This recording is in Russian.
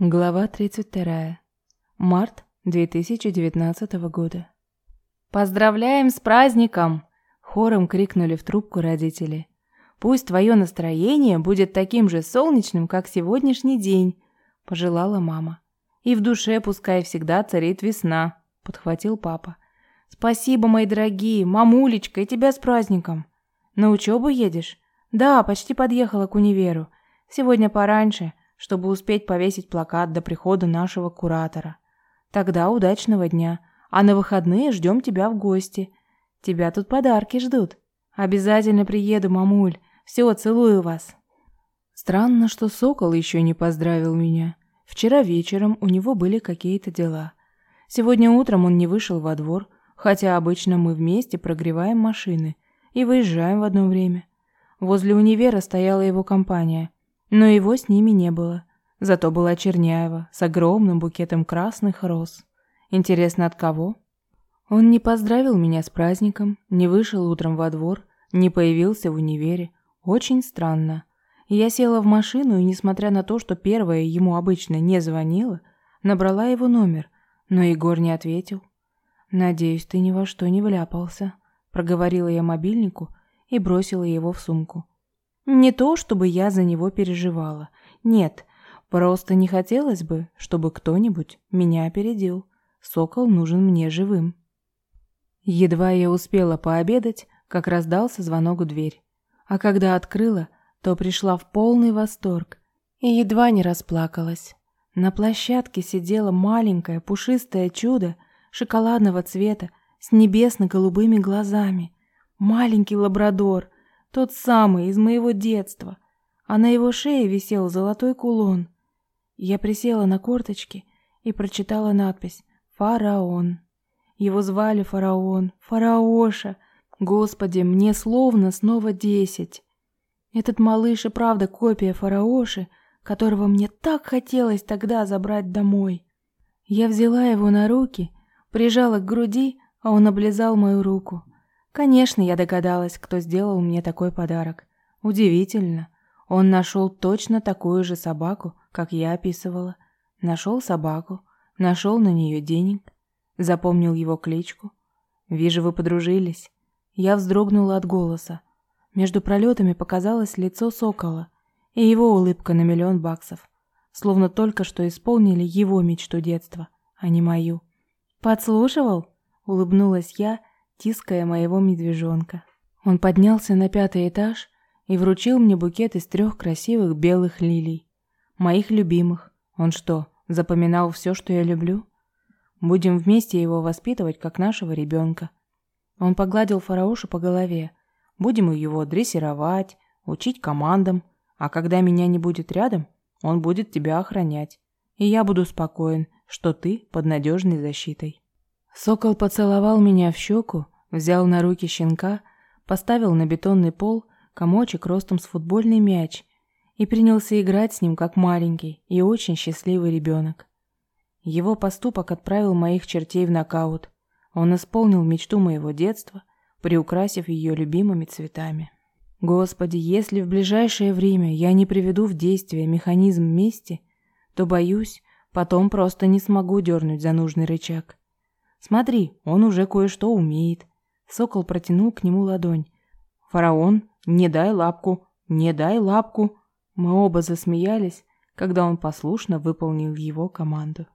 Глава 32. Март 2019 года. «Поздравляем с праздником!» – хором крикнули в трубку родители. «Пусть твое настроение будет таким же солнечным, как сегодняшний день», – пожелала мама. «И в душе пускай всегда царит весна», – подхватил папа. «Спасибо, мои дорогие, мамулечка, и тебя с праздником!» «На учебу едешь?» «Да, почти подъехала к универу. Сегодня пораньше» чтобы успеть повесить плакат до прихода нашего куратора. Тогда удачного дня, а на выходные ждем тебя в гости. Тебя тут подарки ждут. Обязательно приеду, мамуль. Все, целую вас. Странно, что Сокол еще не поздравил меня. Вчера вечером у него были какие-то дела. Сегодня утром он не вышел во двор, хотя обычно мы вместе прогреваем машины и выезжаем в одно время. Возле универа стояла его компания – но его с ними не было. Зато была Черняева с огромным букетом красных роз. Интересно, от кого? Он не поздравил меня с праздником, не вышел утром во двор, не появился в универе. Очень странно. Я села в машину и, несмотря на то, что первая ему обычно не звонила, набрала его номер, но Егор не ответил. «Надеюсь, ты ни во что не вляпался», — проговорила я мобильнику и бросила его в сумку. Не то, чтобы я за него переживала. Нет, просто не хотелось бы, чтобы кто-нибудь меня опередил. Сокол нужен мне живым. Едва я успела пообедать, как раздался звонок в дверь. А когда открыла, то пришла в полный восторг и едва не расплакалась. На площадке сидело маленькое пушистое чудо шоколадного цвета с небесно-голубыми глазами. Маленький лабрадор — тот самый, из моего детства. А на его шее висел золотой кулон. Я присела на корточки и прочитала надпись «Фараон». Его звали Фараон, Фараоша. Господи, мне словно снова десять. Этот малыш и правда копия Фараоши, которого мне так хотелось тогда забрать домой. Я взяла его на руки, прижала к груди, а он облизал мою руку. Конечно, я догадалась, кто сделал мне такой подарок. Удивительно. Он нашел точно такую же собаку, как я описывала. Нашел собаку, нашел на нее денег, запомнил его кличку. Вижу, вы подружились. Я вздрогнула от голоса. Между пролетами показалось лицо сокола и его улыбка на миллион баксов. Словно только что исполнили его мечту детства, а не мою. «Подслушивал?» — улыбнулась я тиская моего медвежонка. Он поднялся на пятый этаж и вручил мне букет из трех красивых белых лилий. Моих любимых. Он что, запоминал все, что я люблю? Будем вместе его воспитывать, как нашего ребенка. Он погладил фараоша по голове. Будем его дрессировать, учить командам, а когда меня не будет рядом, он будет тебя охранять. И я буду спокоен, что ты под надежной защитой. Сокол поцеловал меня в щеку, взял на руки щенка, поставил на бетонный пол комочек ростом с футбольный мяч и принялся играть с ним как маленький и очень счастливый ребенок. Его поступок отправил моих чертей в нокаут. Он исполнил мечту моего детства, приукрасив ее любимыми цветами. Господи, если в ближайшее время я не приведу в действие механизм мести, то, боюсь, потом просто не смогу дернуть за нужный рычаг. Смотри, он уже кое-что умеет. Сокол протянул к нему ладонь. Фараон, не дай лапку, не дай лапку. Мы оба засмеялись, когда он послушно выполнил его команду.